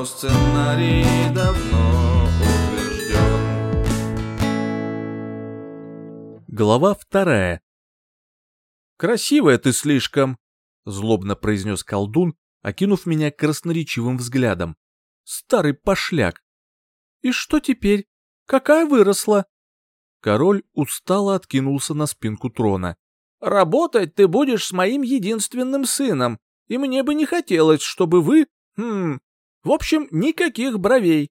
но сценарий давно утвержден. Глава вторая. «Красивая ты слишком!» — злобно произнес колдун, окинув меня красноречивым взглядом. «Старый пошляк!» «И что теперь? Какая выросла?» Король устало откинулся на спинку трона. Работать ты будешь с моим единственным сыном, и мне бы не хотелось, чтобы вы... Хм... В общем, никаких бровей.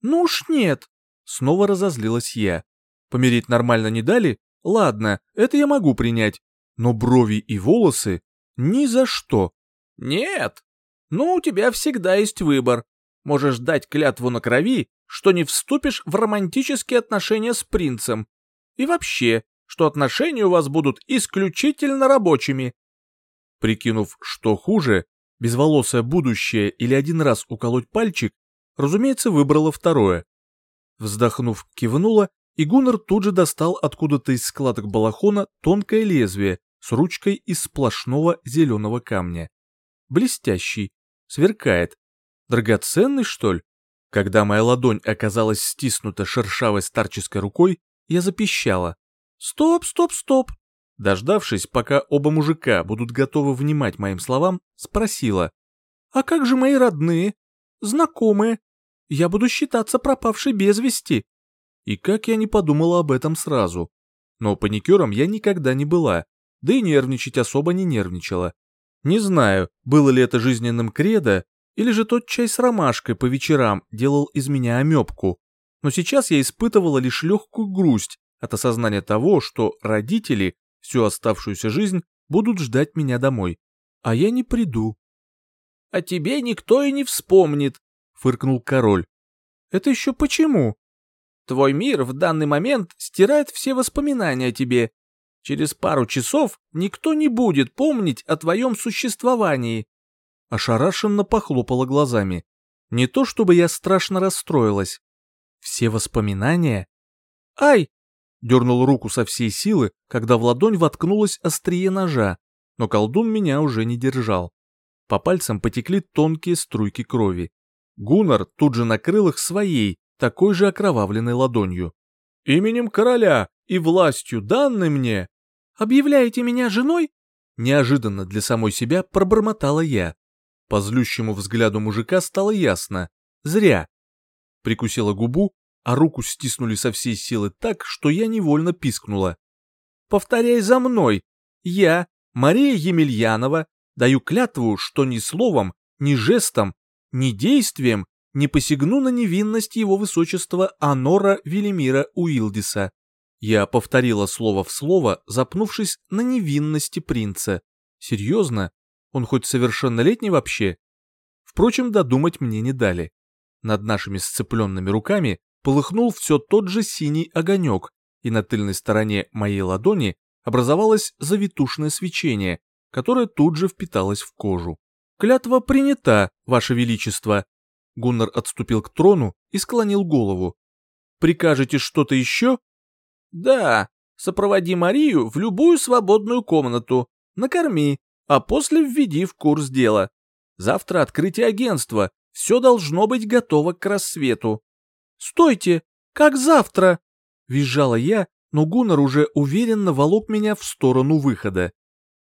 Ну уж нет. Снова разозлилась я. Помирить нормально не дали? Ладно, это я могу принять. Но брови и волосы ни за что. Нет. Ну, у тебя всегда есть выбор. Можешь дать клятву на крови, что не вступишь в романтические отношения с принцем. И вообще, что отношения у вас будут исключительно рабочими. Прикинув, что хуже, безволосое будущее или один раз уколоть пальчик, разумеется, выбрала второе. Вздохнув, кивнула, и Гуннер тут же достал откуда-то из складок балахона тонкое лезвие с ручкой из сплошного зеленого камня. Блестящий, сверкает. Драгоценный, что ли? Когда моя ладонь оказалась стиснута шершавой старческой рукой, я запищала. «Стоп, стоп, стоп!» Дождавшись, пока оба мужика будут готовы внимать моим словам, спросила. «А как же мои родные? Знакомые? Я буду считаться пропавшей без вести». И как я не подумала об этом сразу. Но паникером я никогда не была, да и нервничать особо не нервничала. Не знаю, было ли это жизненным кредо, или же тот чай с ромашкой по вечерам делал из меня омепку. Но сейчас я испытывала лишь легкую грусть от осознания того, что родители всю оставшуюся жизнь будут ждать меня домой, а я не приду. — О тебе никто и не вспомнит, — фыркнул король. — Это еще почему? — Твой мир в данный момент стирает все воспоминания о тебе. Через пару часов никто не будет помнить о твоем существовании. Ошарашенно похлопала глазами. Не то чтобы я страшно расстроилась. Все воспоминания? Ай, Дернул руку со всей силы, когда в ладонь воткнулось острие ножа, но колдун меня уже не держал. По пальцам потекли тонкие струйки крови. Гуннар тут же накрыл их своей, такой же окровавленной ладонью. «Именем короля и властью данной мне!» «Объявляете меня женой?» Неожиданно для самой себя пробормотала я. По злющему взгляду мужика стало ясно. Зря. Прикусила губу а руку стиснули со всей силы так, что я невольно пискнула. «Повторяй за мной! Я, Мария Емельянова, даю клятву, что ни словом, ни жестом, ни действием не посягну на невинность его высочества Анора Велимира Уилдиса». Я повторила слово в слово, запнувшись на невинности принца. «Серьезно? Он хоть совершеннолетний вообще?» Впрочем, додумать мне не дали. Над нашими сцепленными руками полыхнул все тот же синий огонек, и на тыльной стороне моей ладони образовалось завитушное свечение, которое тут же впиталось в кожу. «Клятва принята, Ваше Величество!» Гуннар отступил к трону и склонил голову. «Прикажете что-то еще?» «Да, сопроводи Марию в любую свободную комнату, накорми, а после введи в курс дела. Завтра открытие агентства, все должно быть готово к рассвету. Стойте! Как завтра!» Визжала я, но Гуннер уже уверенно волок меня в сторону выхода.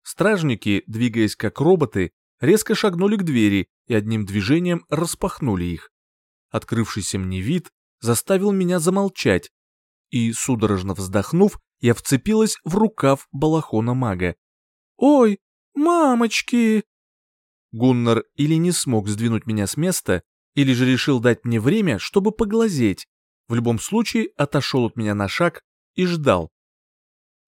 Стражники, двигаясь как роботы, резко шагнули к двери и одним движением распахнули их. Открывшийся мне вид заставил меня замолчать, и, судорожно вздохнув, я вцепилась в рукав балахона мага. «Ой, мамочки!» Гуннар или не смог сдвинуть меня с места, или же решил дать мне время, чтобы поглазеть. В любом случае, отошел от меня на шаг и ждал.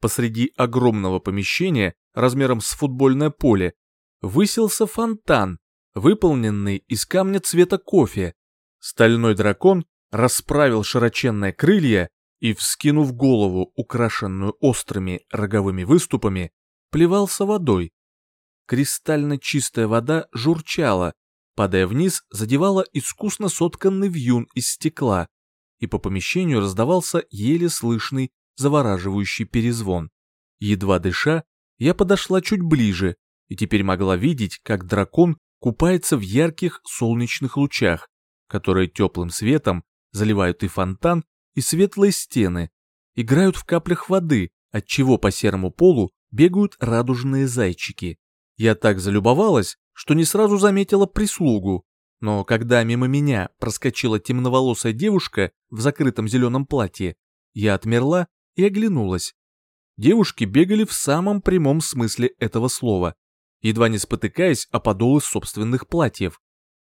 Посреди огромного помещения, размером с футбольное поле, высился фонтан, выполненный из камня цвета кофе. Стальной дракон расправил широченные крылья и, вскинув голову, украшенную острыми роговыми выступами, плевался водой. Кристально чистая вода журчала, падая вниз, задевала искусно сотканный вьюн из стекла, и по помещению раздавался еле слышный завораживающий перезвон. Едва дыша, я подошла чуть ближе и теперь могла видеть, как дракон купается в ярких солнечных лучах, которые теплым светом заливают и фонтан, и светлые стены, играют в каплях воды, отчего по серому полу бегают радужные зайчики. Я так залюбовалась, что не сразу заметила прислугу, но когда мимо меня проскочила темноволосая девушка в закрытом зеленом платье, я отмерла и оглянулась. Девушки бегали в самом прямом смысле этого слова, едва не спотыкаясь о подолы собственных платьев.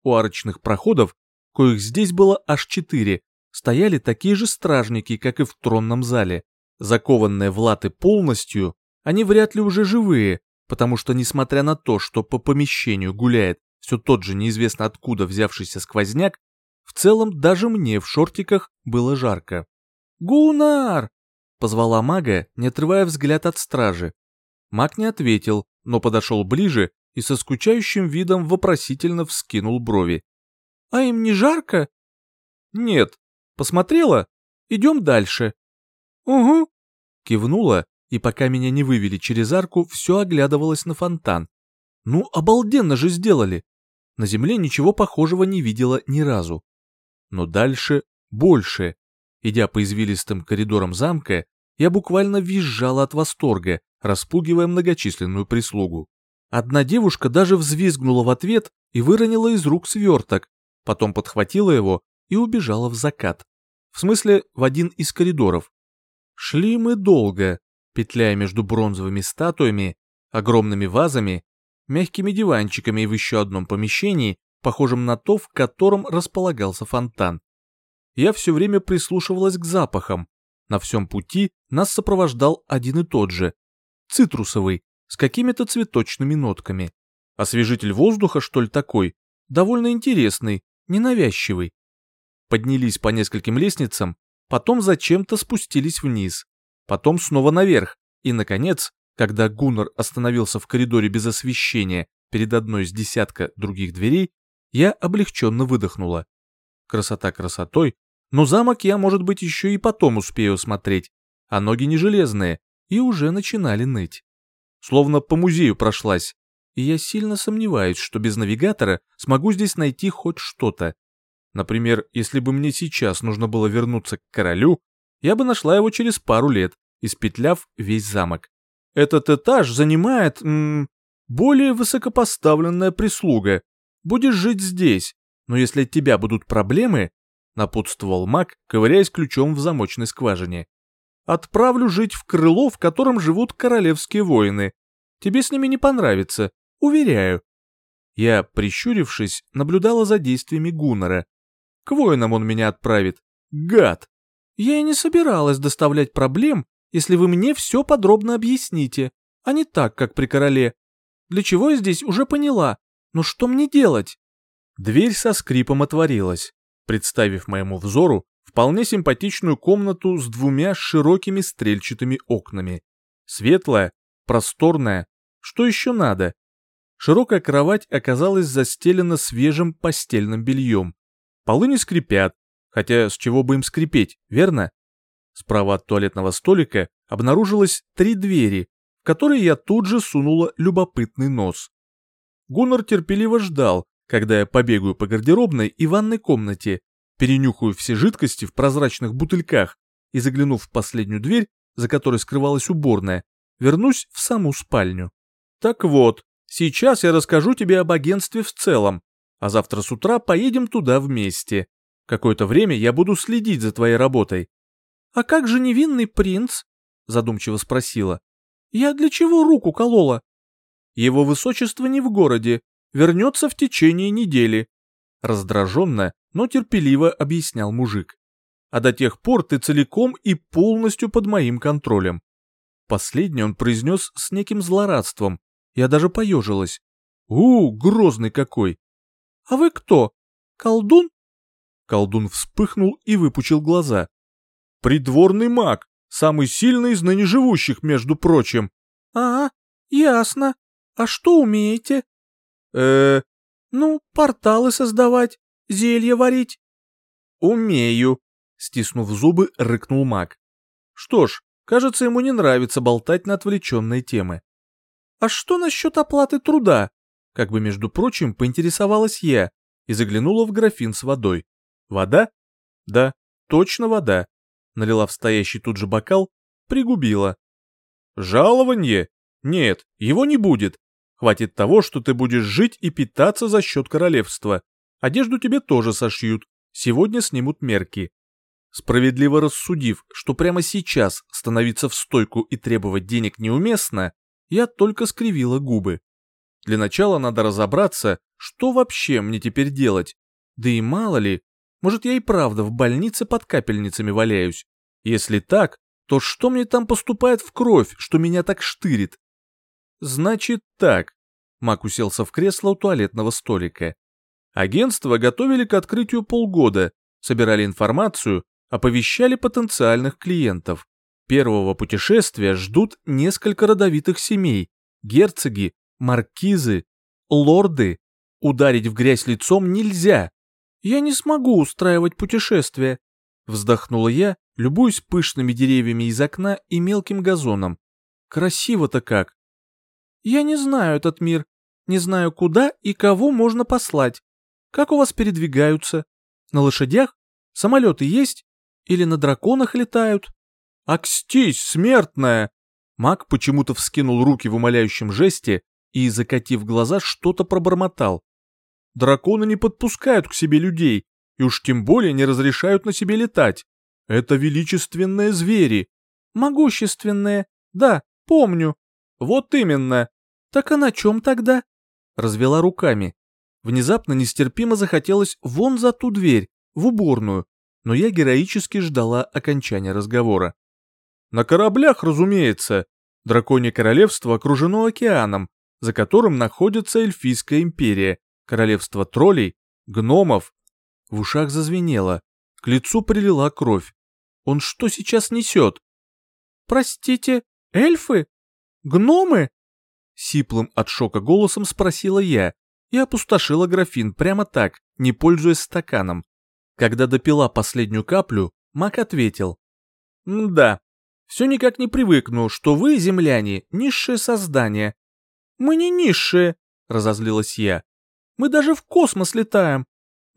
У арочных проходов, коих здесь было аж четыре, стояли такие же стражники, как и в тронном зале. Закованные в латы полностью, они вряд ли уже живые, потому что, несмотря на то, что по помещению гуляет все тот же неизвестно откуда взявшийся сквозняк, в целом даже мне в шортиках было жарко. «Гунар!» — позвала мага, не отрывая взгляд от стражи. Маг не ответил, но подошел ближе и со скучающим видом вопросительно вскинул брови. «А им не жарко?» «Нет. Посмотрела? Идем дальше». «Угу», — кивнула и пока меня не вывели через арку, все оглядывалось на фонтан. Ну, обалденно же сделали! На земле ничего похожего не видела ни разу. Но дальше больше. Идя по извилистым коридорам замка, я буквально визжала от восторга, распугивая многочисленную прислугу. Одна девушка даже взвизгнула в ответ и выронила из рук сверток, потом подхватила его и убежала в закат. В смысле, в один из коридоров. Шли мы долго, петляя между бронзовыми статуями, огромными вазами, мягкими диванчиками и в еще одном помещении, похожем на то, в котором располагался фонтан. Я все время прислушивалась к запахам. На всем пути нас сопровождал один и тот же. Цитрусовый, с какими-то цветочными нотками. Освежитель воздуха, что ли, такой? Довольно интересный, ненавязчивый. Поднялись по нескольким лестницам, потом зачем-то спустились вниз потом снова наверх, и, наконец, когда Гуннар остановился в коридоре без освещения перед одной из десятка других дверей, я облегченно выдохнула. Красота красотой, но замок я, может быть, еще и потом успею смотреть, а ноги не железные и уже начинали ныть. Словно по музею прошлась, и я сильно сомневаюсь, что без навигатора смогу здесь найти хоть что-то. Например, если бы мне сейчас нужно было вернуться к королю, я бы нашла его через пару лет, испетляв весь замок. Этот этаж занимает... М -м, более высокопоставленная прислуга. Будешь жить здесь, но если от тебя будут проблемы, напутствовал маг, ковыряясь ключом в замочной скважине. Отправлю жить в крыло, в котором живут королевские воины. Тебе с ними не понравится, уверяю. Я, прищурившись, наблюдала за действиями Гуннера. К воинам он меня отправит. Гад! Я и не собиралась доставлять проблем, если вы мне все подробно объясните, а не так, как при короле. Для чего я здесь уже поняла, но что мне делать?» Дверь со скрипом отворилась, представив моему взору вполне симпатичную комнату с двумя широкими стрельчатыми окнами. Светлая, просторная, что еще надо? Широкая кровать оказалась застелена свежим постельным бельем. Полы не скрипят, хотя с чего бы им скрипеть, верно? Справа от туалетного столика обнаружилось три двери, в которые я тут же сунула любопытный нос. Гуннар терпеливо ждал, когда я побегаю по гардеробной и ванной комнате, перенюхаю все жидкости в прозрачных бутыльках и, заглянув в последнюю дверь, за которой скрывалась уборная, вернусь в саму спальню. Так вот, сейчас я расскажу тебе об агентстве в целом, а завтра с утра поедем туда вместе. Какое-то время я буду следить за твоей работой. А как же невинный принц? Задумчиво спросила. Я для чего руку колола? Его высочество не в городе, вернется в течение недели. Раздраженно, но терпеливо объяснял мужик. А до тех пор ты целиком и полностью под моим контролем. Последнее он произнес с неким злорадством. Я даже поежилась. У, грозный какой! А вы кто? Колдун Колдун вспыхнул и выпучил глаза. «Придворный маг, самый сильный из ныне живущих, между прочим». «А, ясно. А что умеете?» Э, «Ну, порталы создавать, зелья варить». «Умею», — стиснув зубы, рыкнул маг. «Что ж, кажется, ему не нравится болтать на отвлеченные темы». «А что насчет оплаты труда?» Как бы, между прочим, поинтересовалась я и заглянула в графин с водой. Вода? Да, точно вода. Налила в стоящий тут же бокал, пригубила. Жалованье? Нет, его не будет. Хватит того, что ты будешь жить и питаться за счет королевства. Одежду тебе тоже сошьют. Сегодня снимут мерки. Справедливо рассудив, что прямо сейчас становиться в стойку и требовать денег неуместно, я только скривила губы. Для начала надо разобраться, что вообще мне теперь делать. Да и мало ли, может, я и правда в больнице под капельницами валяюсь? Если так, то что мне там поступает в кровь, что меня так штырит? Значит так. Мак уселся в кресло у туалетного столика. Агентство готовили к открытию полгода, собирали информацию, оповещали потенциальных клиентов. Первого путешествия ждут несколько родовитых семей, герцоги, маркизы, лорды. Ударить в грязь лицом нельзя, я не смогу устраивать путешествие», — вздохнула я, любуюсь пышными деревьями из окна и мелким газоном. «Красиво-то как!» «Я не знаю этот мир, не знаю, куда и кого можно послать. Как у вас передвигаются? На лошадях? Самолеты есть? Или на драконах летают?» «Акстись, смертная!» Маг почему-то вскинул руки в умоляющем жесте и, закатив глаза, что-то пробормотал. Драконы не подпускают к себе людей и уж тем более не разрешают на себе летать. Это величественные звери. Могущественные, да, помню. Вот именно. Так а на чем тогда? Развела руками. Внезапно нестерпимо захотелось вон за ту дверь, в уборную, но я героически ждала окончания разговора. На кораблях, разумеется. Драконье королевство окружено океаном, за которым находится Эльфийская империя королевство троллей, гномов. В ушах зазвенело. К лицу прилила кровь. Он что сейчас несет? Простите, эльфы? Гномы? Сиплым от шока голосом спросила я и опустошила графин прямо так, не пользуясь стаканом. Когда допила последнюю каплю, маг ответил. «Да, все никак не привыкну, что вы, земляне, низшее создание». «Мы не низшие», — разозлилась я. Мы даже в космос летаем!»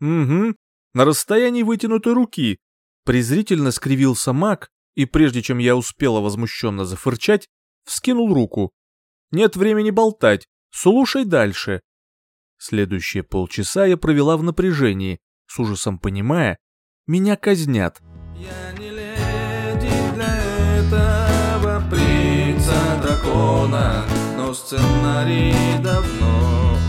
«Угу, на расстоянии вытянутой руки!» Презрительно скривился Мак и прежде чем я успела возмущенно зафырчать, вскинул руку. «Нет времени болтать, слушай дальше!» Следующие полчаса я провела в напряжении, с ужасом понимая, меня казнят. Я не леди для этого принца дракона, но сценарий давно